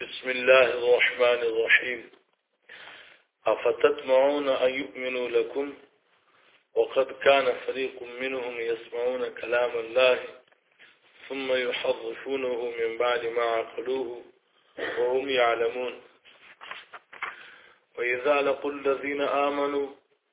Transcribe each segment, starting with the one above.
بسم الله الرحمن الرحيم أفتتمعون أن يؤمنوا لكم وقد كان فريق منهم يسمعون كلام الله ثم يحرفونه من بعد ما عقلوه وهم يعلمون وإذا لقوا الذين آمنوا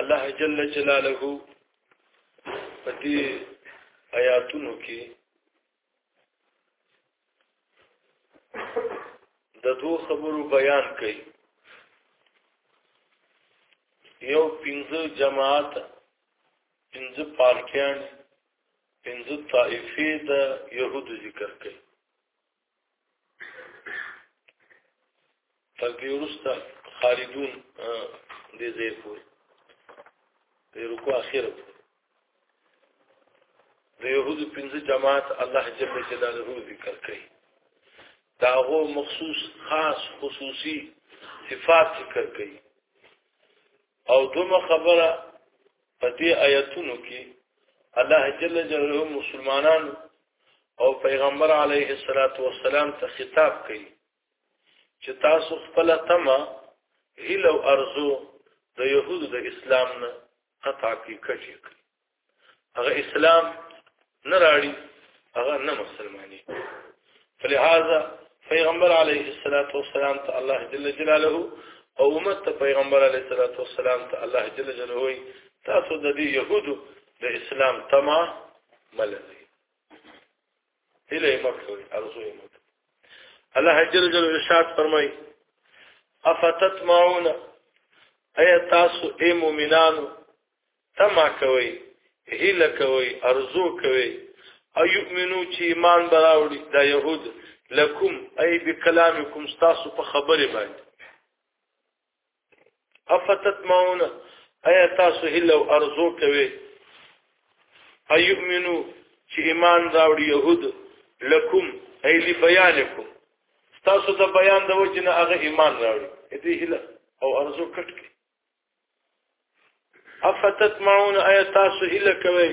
الله جل جلاله په دې آیاتونو کې د دوه خبرو بیان کړي یو پنځه جماعت پنځه پارټیان پنځه طائفې د يهودو ذکر کړي تر دې وروسته خالدون دې ځای پورې د رکوع اخره د يهودو پنځه جماعت الله جل جلاله ذکر کوي دا هو مخصوص خاص خصوصي صفات ذکر کوي او دومره خبره په دې آیتونو کې الله جل جلاله مسلمانانو او پیغمبر علیه الصلاۃ والسلام ته خطاب کوي چې تاسو خپل تمه هیله او ارزو د يهودو د اسلام نه قطع کی کټی کړی هغه اسلام نه راړي هغه نه مسلمانې فلهذا پیغمبر علیه الصلاۃ والسلام ته الله جل جلاله او امت ته پیغمبر علیه الصلاۃ والسلام ته الله جل جلاله تاسو د دې يهودو د اسلام تما ملزي هله مکوي ارزو یې مکوي الله جل جل ارشاد فرمای افتتمعون اي تاسو اي مؤمنانو تما کوي هله کوي ارزو کوي ايؤمنو چې ایمان براوړي دا يهود لکم اي بكلامكم تاسو په خبره باندې افتتمعون ایا تاسو هله او ارزو کوي ايؤمنو چې ایمان راوړي يهود لکم ایلی بیانکم تاسو د بیان د وجه نه هغه ایمان راوړي دې هله او ارزو کټ کې افتتمعون ایا تاسو هله کوي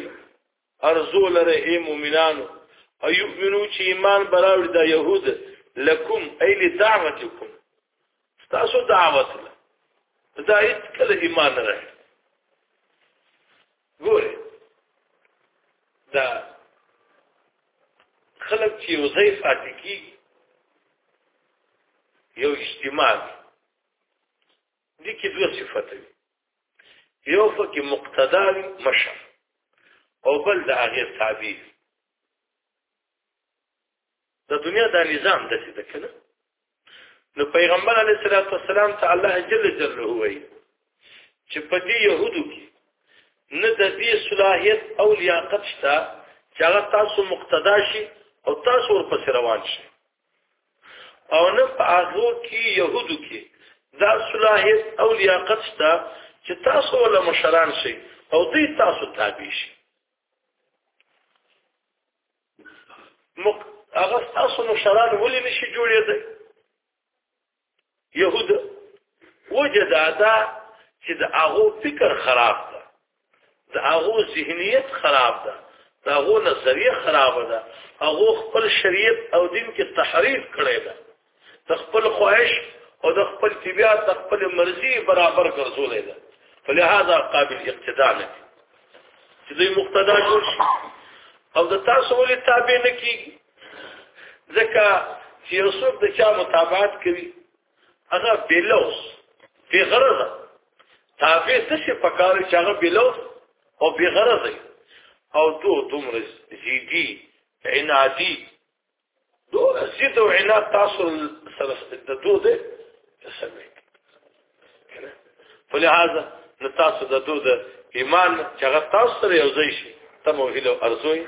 ارزو لره اي مؤمنانو ايؤمنو چې ایمان براوړي دا يهود لکم اي لدعوتكم تاسو دعوت له دا هیڅ کله ایمان نه راځي ګوره دا خلک چې یو ځای فاتې کیږي یو اجتماع دي کې دوه صفات دي یو فکه مقتدا وي مشر او بل د هغه تابع د دنیا دا نظام د څه کنه نو پیغمبر علی صلوات و سلام ته الله جل جلاله وی چې په دې يهودو کې نه د دې صلاحيت او لیاقت شته چې هغه تاسو مقتدا شي او تاسو ورپسې روان شي او نه په هغه کې يهودو کې دا صلاحيت او لیاقت شته چې تاسو ولا مشران شي او دوی تاسو تابع شي هغه تاسو مشران ولې نشي جوړېدل يهود وجدادا چې د هغه فکر خراب ده د هغه ذهنیت خراب ده د هغه نظریه خراب ده هغه خپل شریعت او دین کې تحریف کړی ده د خپل خواهش او د خپل طبيعت د خپل مرزي برابر ګرځولې ده فلهذا قابل اقتداء نه چې دوی مقتدا جوړ شي او د تاسو ولې تابع نه کیږي ځکه چې یو څوک د چا متابعت کوي هغه بلوس بی غرض تابع څه شي پکار چې هغه بلوس او بی غرض او دو دومره زیدی عنادی دو زید او عناد تاسو سره د دو ده سمې په لحاظه نو تاسو د دو د ایمان چې هغه تاسو سره یو ځای شي تمو هلو ارزوي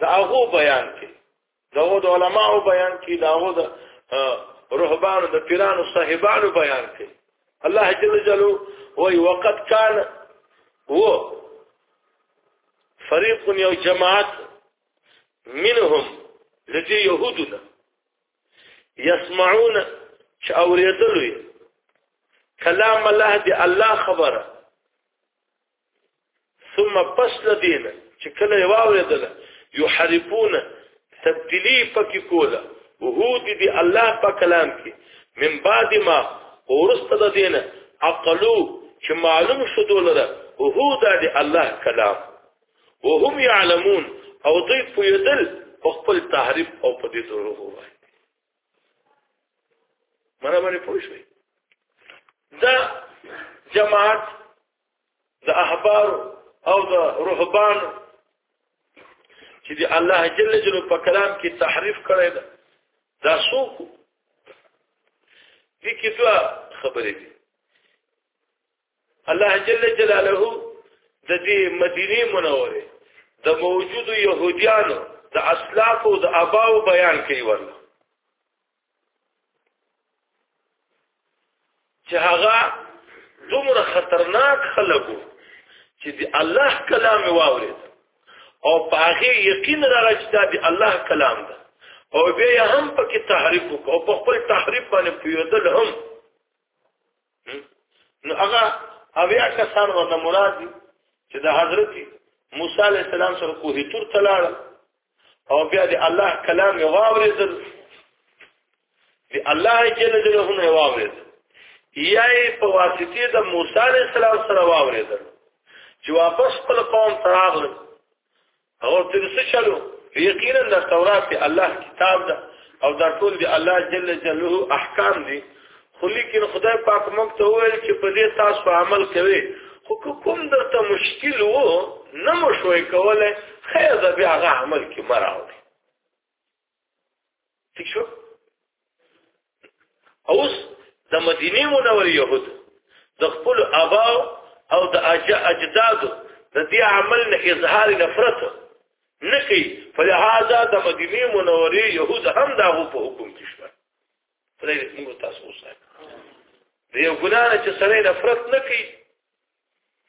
دا هغه بیان کې دا د علماو بیان کې دا هغه د رهبانو د پیرانو صاحبانو بیان کې الله جل جلاله وای وقت کان و فريق یو جماعت منهم لدي يهودنا يسمعون چې اوریدلوي کلام الله دی الله خبره ثم پس لدین چې کله یې واورېدل یحرفون تبدیلی پکې کوله وهود دی الله په کلام کې من بعد ما ورسته د دینه عقلو چې معلوم شو دولره وهود دی الله کلام وهم يعلمون او دوی پویدل په خپل تحریف او په دې ضرور وایي مړه باندې پوه شوي دا جماعت د احبار او د رهبان چې د الله جل جلاله په کلام کې تحریف کړی دا دا څوک دي کې دوه خبرې دي الله جل جلاله د دې مدینه منوره د موجودو يهوديانو د اسلاف او د اباو بیان کوي ورنه چې هغه دومره خطرناک خلکو چې دی الله کلام واورید او په هغه یقین راغی چې دا دی الله کلام ده او بیا هم پکې تحریف او په خپل تحریف باندې پیودل هم نو هغه اویا کسان ورنه مراد دي چې د حضرت موسی علی السلام سره کوه تور تلاړ او بیا د الله کلام یې واورېدل د الله جل جلاله نه واورېدل یا یې په واسطه د موسی علیه السلام سره واورېدل چې واپس خپل قوم ته راغلل هغه تر څه چلو یقینا د تورات الله کتاب ده او دا ټول دی الله جل جلاله احکام دي خو لیکن خدای پاک موږ ته وویل چې په دې تاسو عمل کوي خو کوم درته مشکل وو نه مو شوي کوله خیر دا بیا هغه عمل کې مراوي ٹھیک شو اوس د مدینه منورې يهود د خپل ابا او د اجداد د دې عمل نه اظهار نفرت نه کوي فلهذا د مدینه منورې يهود هم دا په حکم کې شو خدای دې موږ تاسو وساتي د یو ګناه نه چې سړی نفرت نه کوي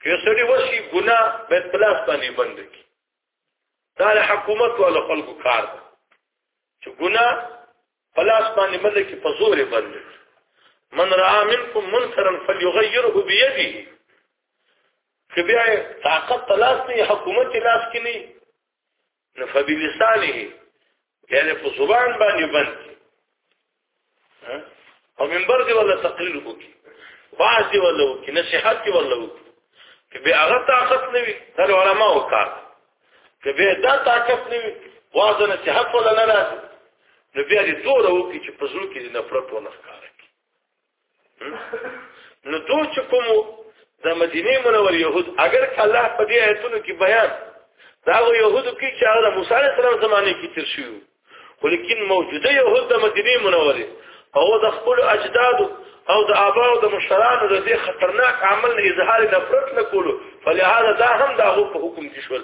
که سړی وشي ګناه به پلاس باندې بند کی دا له حکومت او له خلکو کار دی چې ګناه پلاس باندې بند کی په زور بند کی من را منکم منکرا فليغيره بيده که بیا طاقت تلاش نه حکومت تلاش کې نه نو فبلسانه یعنی په زبان باندې بند او منبر دی ولا تقریر وکي واعظ دی ولا وکي نصيحت دی ولا وکي که به هغه طاقت نه وي تر علماء وکړ که به دا طاقت نه وي واعظ نصيحت ولا نه راځي نو بیا دې دوره وکړي چې په زړه کې نفرت ونه ښکاره کړي نو دوی چې کوم د مدینه منور يهود اگر که الله په دې آیتونو کې بیان دا غو يهودو کې چې هغه موسی عليه السلام زمانه کې تر شو ولیکن موجوده يهود د مدینه منورې او د خپل اجداد او د آبا او د مشرانو د دې خطرناک عمل نه اظهار نفرت نه کولو فلهذا دا هم دا غو په حکم کې شول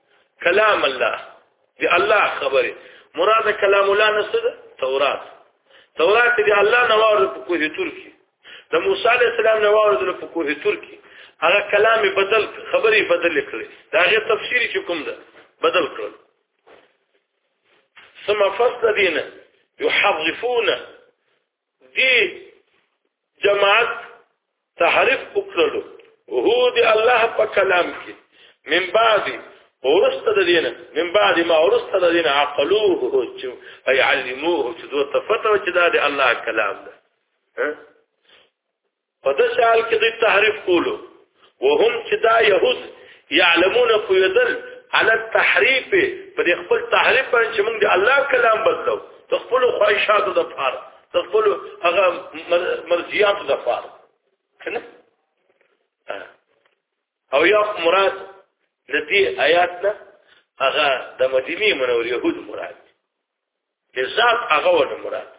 کلام الله دی الله خبره مراد کلام الله نسد تورات تورات دی الله نوار په کوه ترکی د موسی علی السلام نوار په کوه ترکی هغه کلام بدل خبري بدل کړي دا غي تفسیری چې کوم ده بدل کړل ثم فصل دینه يحرفون دی جماعت تحریف وکړلو هو دی الله په کلام کې من بعد ورست د دین من بعد ما ورست د دین عقلوه چې اي علموه چې دوی تفتو چې دا دی الله کلام ده په د شال کې د تحریف کولو وهم چې دا يهود يعلمون فيدل على التحريف په دې خپل تحریف باندې چې موږ د الله کلام بدلو د خپل خواهشاتو د پار د خپل هغه مرضیاتو د پار کنه او یا مراد د دې آیات نه هغه د مدینه منور يهود مراد ذات هغه ونه مراد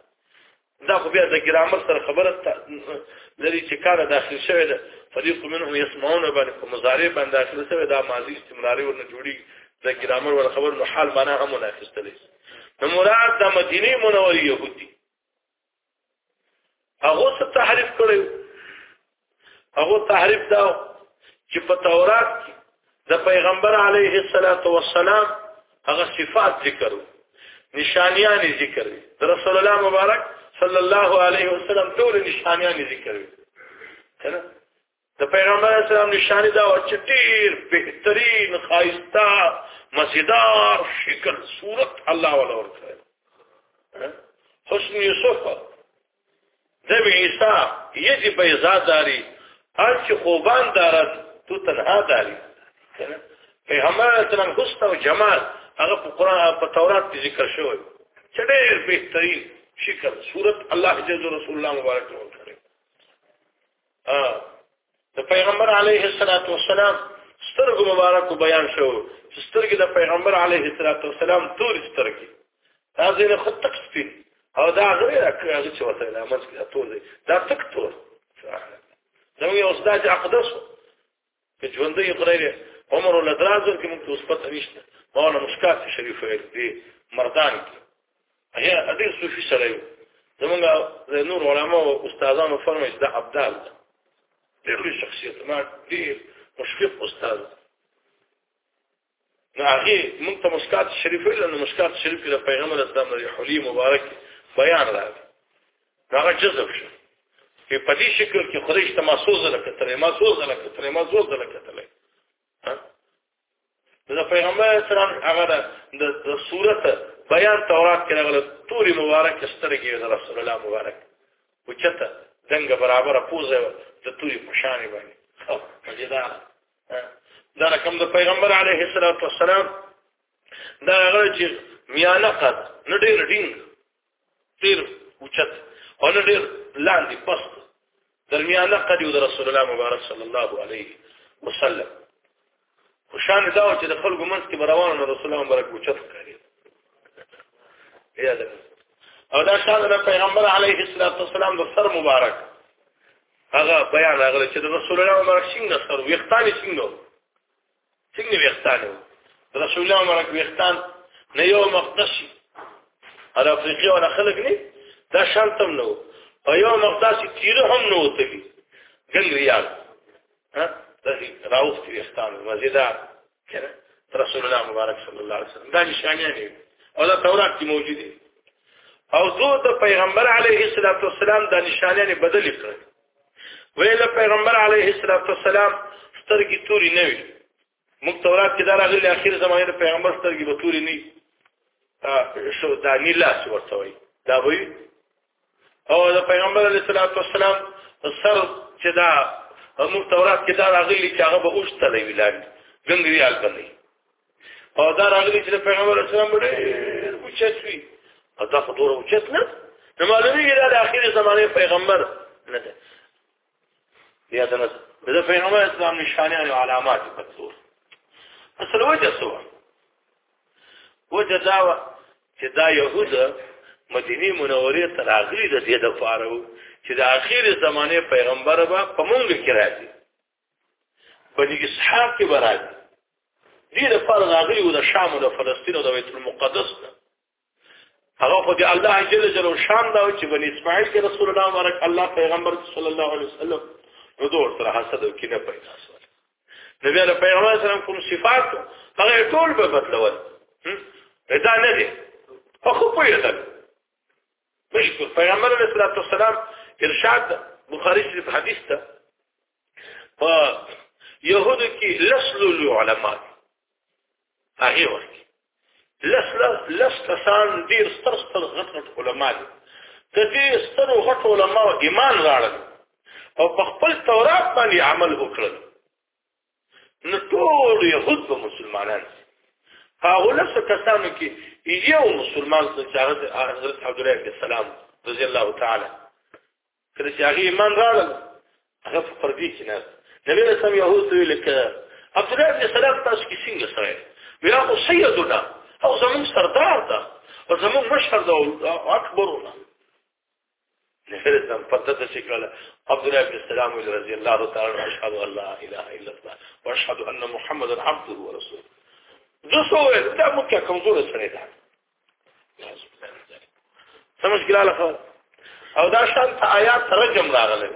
دا خو بیا د ګرامر سره خبره لري چې کار داخل شوی ده فريق منهم يسمعون باندې کوم مضارع باندې داخل شوی دا ماضي استمراري ورنه جوړي د ګرامر ور خبر نو حال معنا هم نه اخستلې نو مراد د مدینه منورې يهودي هغه څه تحریف کړو هغه تحریف دا چې په تورات کې د پیغمبر علیه الصلاۃ والسلام هغه صفات ذکر نشانیان ذکر د رسول الله مبارک صلی الله علیه وسلم ټول نشانیان ذکر کړه د پیغمبر اسلام نشانه دا و چې ډیر بهترین خایستا مزیدار شکل صورت الله ولا ورته حسن یوسف نبی عیسی یجی بیضا داری انچ خوبان دارد تو تنها داری پیغمبر اسلام حسن او جمال هغه په قران په تورات کې ذکر شوی چې ډیر بهترین شکل صورت الله جل رسول الله مبارک ورته د پیغمبر علیه الصلاۃ والسلام سترګو مبارک بیان شو چې سترګې د پیغمبر علیه الصلاۃ والسلام تور سترګې دا زینه خود تک سپین او دا غری راکړه چې وته لا منځ کې تور دی دا تک تور زموږ یو استاد اقدس که ژوندۍ خدای دې عمر ول درازو کې موږ اوس پته نشته مولا مشکات شریف ویل دي مردان کې هغه حدیث صوفي سره یو زمونږ نور علما او استادانو فرمایي دا عبدال ډېر لوی شخصیت ما ډېر مشفق استاد نو هغه موږ ته مشکات شریف ویل نو مشکات شریف کې د پیغمبر اسلام د حلی مبارک بیان راغی هغه جذب شو په پدې شکل کې خدای ته محسوس نه کتل ما سوز نه کتل ما زوز نه کتل دا پیغمبر اسلام هغه د صورت بیان تورات کې راغله توري مبارک سترګې د رسول الله مبارک وچته دنګ برابر پوزه د توري پشانې باندې خو مجدار دا رقم د پیغمبر علیه الصلاۃ والسلام دا هغه چې میانه قد نه ډیر ډینګ ډیر اوچت او نه ډیر لاندې پست درمیانه قد د رسول الله مبارک صلی الله علیه وسلم خوشان دا چې د خلکو منځ کې روان رسول الله مبارک اوچت کړی یا دا او دا شان د پیغمبر علیه الصلاۃ والسلام د سر مبارک هغه بیان راغلی چې د رسول الله مبارک څنګه سر ویختان څنګه څنګه ویختان رسول الله مبارک ویختان نه یو مقدس هر افریقي او خلک نه دا شانتم نو په یو مقدس تیر هم نو وتلی ګنګریال ها دغه راوخت ویختان مزیدار کنه رسول الله مبارک صلی الله علیه وسلم دا نشانه دی او دا تورات کې موجود دی او زه د پیغمبر علیه الصلاۃ والسلام د نشانه نه بدل کړ ویل پیغمبر علیه الصلاۃ والسلام سترګې توري نه وي موږ تورات کې دا راغلي اخر زمانه د پیغمبر سترګې به توري نه شو دا نه لاس ورته وي دا وایي او د پیغمبر علیه الصلاۃ والسلام سر چې دا موږ تورات کې دا راغلي چې هغه به اوشته لوي لاندې ګنګري حال کوي او دا راغلي چې پیغمبر علیه السلام ډېر اوچتوي او دا خو ډېر اوچت نه نو معلومیږي دا د اخیری زمانه پیغمبر نه ده بیا دنس د پیغمبر اسلام نشانه او علامات په څور اصل وجه سو وجه دا چې دا يهود مدینه منوره ته راغلي د دې د فارو چې د اخیری زمانه پیغمبر به په مونږ کې راځي په دې کې صحاب کې راځي دې د فار راغلي او د شام او د فلسطین او د بیت المقدس نه هغه خو دې الله جل جلاله شان دا چې بني اسماعیل کې رسول الله مبارک الله پیغمبر صلی الله علیه وسلم نو دور سره حسد او کینه پیدا شول نبی الله پیغمبر سره کوم صفات هغه ټول به بدلول دا نه دي خو په یوه مشکل پیغمبر علیه السلام ارشاد بخاری شریف حدیث ته په يهودو کې لسلو علماء هغه وخت لس لس کسان ډیر ستر ستر غټ غټ علما دي د دې ستر غټ علما ایمان راړل او په خپل تورات باندې عمل وکړل نو ټول يهود به مسلمانان دي هغه لس کسانو کې یو مسلمان چې حضرت عبد الله بن سلام رضی الله تعالی کله چې هغه ایمان راړل هغه په پردي کې نه نبی رسول يهود ویل ک عبد الله بن سلام تاسو کې څنګه سره بیا خو سیدنا او زمون سردار ده او زمون مشهر ده او اکبرونه نبی رسول پته ته شکل عبد الله بن سلام رضی الله تعالی عنہ اشهد ان لا اله الا الله واشهد ان محمدا عبده ورسوله دوسو دا مکه کمزور سره ده څه مشکله له خبره او دا شان ته آیات ترجم راغله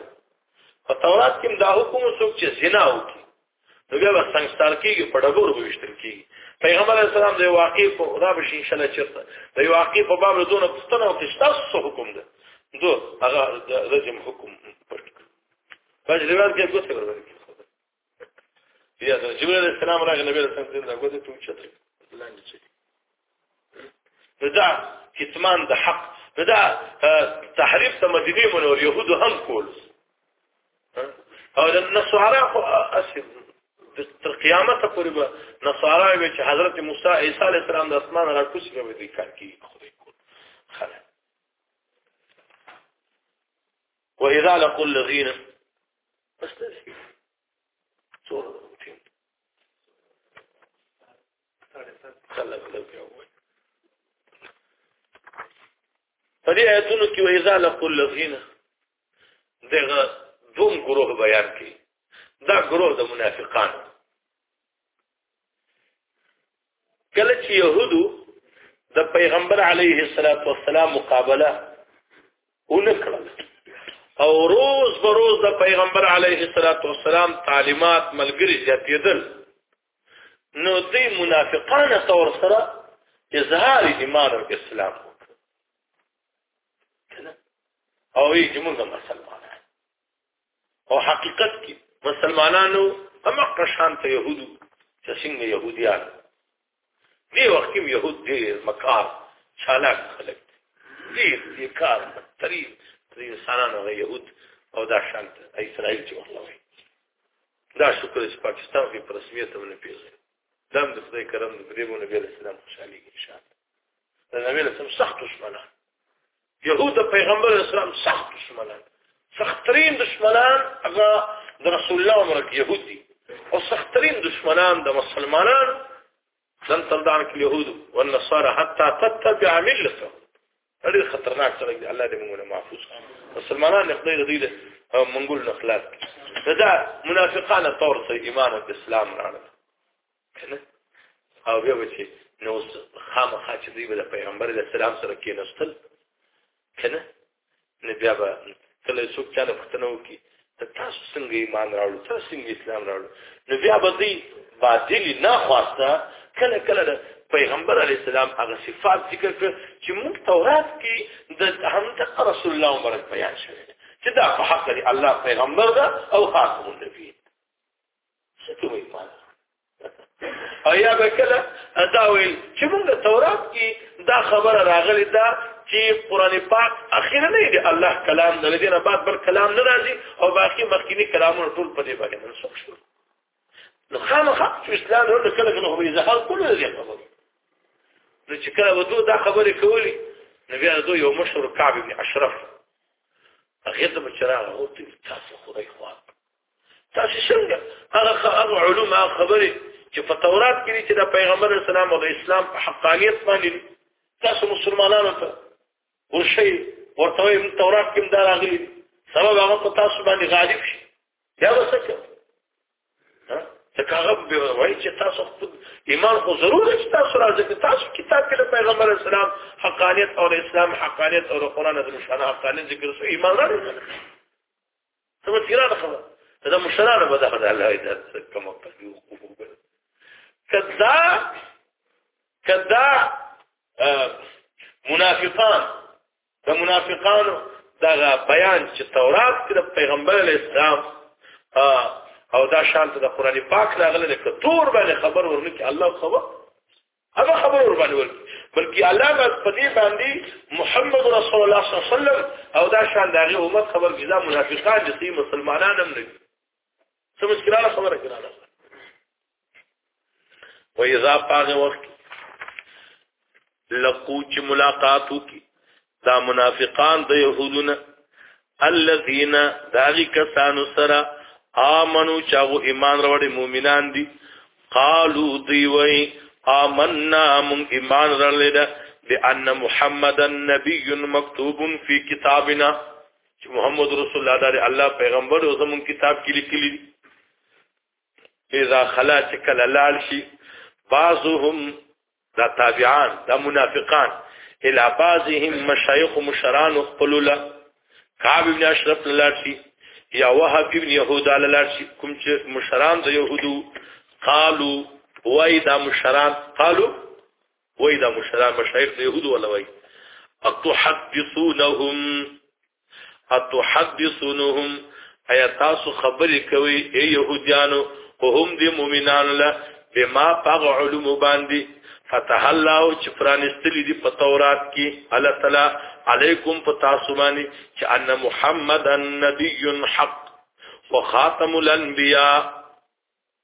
په تورات کې دا حکم څوک چې زنا وکړي نو بیا به څنګه کېږي په ډبور وشتل کېږي پیغمبر اسلام د واقع په خدا به شي انشاءالله چرته د واقع په باب دون پښتنه او تاسو حکم ده دو هغه رجم حکم پټ کړ په ځواب کې څه ورته بیا د جبرئیل علیه السلام راغی نبی رسول الله دا غوته ټو چته لاندې چي دا کتمان د حق دا تحریف د مدینه منور يهودو هم کول او د نصارا خو اسیم تر قیامت پورې به نصارا وی چې حضرت موسی عیسی علیه السلام د اسمان را کوسي به دې کار کوي خدای کول خره واذا لقوا الذين په دې آیتونو کې وایذا لقل الذین دغه دوم گروه بیان کړي دا گروه د منافقان کله چې يهودو د پیغمبر علیه الصلاۃ والسلام مقابله ونکړه او روز به روز د پیغمبر علیه الصلاۃ والسلام تعلیمات ملګری زیاتېدل نو دې منافقانه تور سره اظهار ایمان او اسلام او یې موږ مسلمان او حقیقت کې مسلمانانو هم قشان ته يهودو چې څنګه يهوديان دی وخت کې يهود دې مکار چالاک خلک دې دې کار تری دې انسانانو غي يهود او دا شانت اسرائیل چې وخلوي دا شکر چې پاکستان کې پر رسمیت باندې پیژني دم د خدای کرم د پریمو نبی اسلام خوشالي ان شاء الله د نبی اسلام سخت دشمنان يهود د پیغمبر اسلام سخت دشمنان سخترین دشمنان هغه د رسول الله عمر کې يهود دي او سخترین دشمنان د مسلمانان دن تلدان کې يهود او نصارا حتا تتبع ملته ډېر خطرناک سره دی الله دې موږ محفوظ مسلمانان نه خدای دې له منګول نه خلاص دا منافقان تور سره ایمان او اسلام راړل کنه او بیا به چې نو خامخا چې دوی به د پیغمبر علیه السلام سره کېناستل که نه نو بیا به کله څوک چا له پوښتنه وکړي ته تاسو څنګه ایمان راوړو تاسو څنګه اسلام راوړو نو بیا به دوی باطلي ناخواسته کله کله د پیغمبر علیه السلام هغه صفات ذکر کړ چې موږ تورات کې د همدغه رسول الله مبارک بیان شوی چې دا په حق دی الله پیغمبر ده او خاتم النبی ستوي پات او یا به کله دا ویل چې موږ د تورات کې دا خبره راغلی دا چې قران پاک اخیره نه دی الله کلام د دې نه بعد بل کلام نه راځي او باقي مخکینی کلامونه ټول په دې باندې منسوخ شول نو خامخا چې اسلام ورته کله کله هو ظهر کول دې خبره نو چې کله ودو دا خبره کولی نو بیا دوی یو مشهور کعب بن اشرف هغه ته چراغ او تاسو خدای خو تاسو څنګه هغه هغه علوم هغه خبرې چې په تورات کې دي چې د پیغمبر اسلام او د اسلام په حقانیت باندې دي تاسو مسلمانانو ته ورشي ورته یې تورات کې دا راغلي سبب هغه په تاسو باندې غالب شي دا وسکه تکاغه به وایي چې تاسو خپل ایمان خو ضرور چې تاسو راځي چې تاسو کتاب کې د پیغمبر اسلام حقانیت او اسلام حقانیت او قرآن د نشانه حقانیت ذکر سو ایمان راځي ته به ګران خبره دا مشرانو به دغه د الله دا کوم په یو کوو کدا کدا منافقان د منافقانو دغه بیان چې تورات کې د پیغمبر علی اسلام او دا شانته د قران پاک راغله د کتور باندې خبر ورنکي الله خو هغه خبر ور باندې ورکی بلکې الله بس په دې باندې محمد رسول الله صلی الله علیه وسلم او دا شان دغه امت خبر کیدا منافقان چې مسلمانان هم نه سمجھ کړه خبره کړه و اذا پاغه وخت لقو چې ملاقاتو کی دا منافقان د يهودونه الذين داغي کسانو سره آمنو چاغو ایمان راوړي مؤمنان دي قالو دی وای آمنا من ایمان راړل ده بان محمدن نبی مکتوب فی کتابنا چې محمد رسول الله دار الله پیغمبر او زمون کتاب کې لیکلي دي اذا خلا تکل لال شي بعضهم دا تابعان دا منافقان الى بعضهم مشایخ مشران خپل له کعب ابن اشرف لارشي یا وهب ابن يهودا لارشي کوم چې مشران د يهودو قالو وای دا مشران قالو وای دا مشران مشایخ د يهودو ولا وای اتحدثونهم اتحدثونهم ایا تاسو خبرې کوي ای يهوديانو وهم دي مؤمنان له بما پغ علوم باندې فتح الله چې فرانستلې دي په تورات کې الله تعالی علیکم په تاسو باندې چې ان محمدن نبی حق وخاتم الانبیاء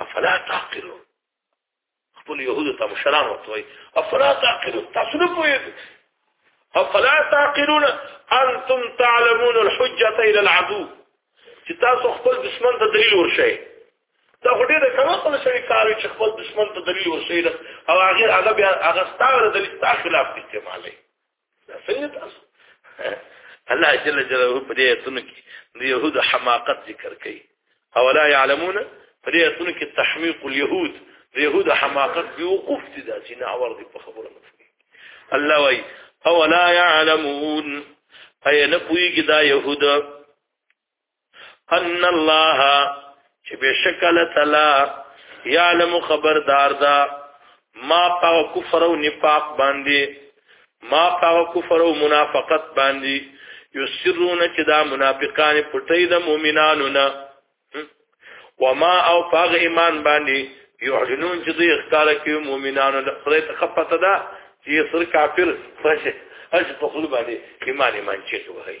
افلا تعقلون خپل يهودو ته مشران ورته وي افلا تعقلون تاسو نه پوهیږئ افلا تعقلون انتم تعلمون الحجه الى العدو چې تاسو خپل دشمن ته دلیل ورشئ دا خو ډېر کم خپل شوی کار چې خپل دشمن ته دلیل ورشئ او هغه هغه بیا هغه ستاره دلیل تاسو خلاف استعمالوي څنګه تاسو الله جل جلاله په دې ایتونو کې د يهودو حماقت ذکر کوي او لا يعلمون په دې ایتونو کې تحمیق اليهود د يهودو حماقت دی وقوف دي دا چې نه اور دي په خبره مفهوم الله وايي او لا يعلمون اي نه پويږي دا يهود ان الله چې بشکل تعالی یعلم خبردار دا ما په کفر او نفاق باندې ما په کفر او منافقت باندې یسرون چې دا منافقان پټي د مؤمنانو نه وما او پاغ ایمان باندې یعلنون چې دوی اختار کوي مؤمنانو د خدای ته خپته ده چې سر کافر فشه اج په خپل باندې ایمان ایمان چې وایي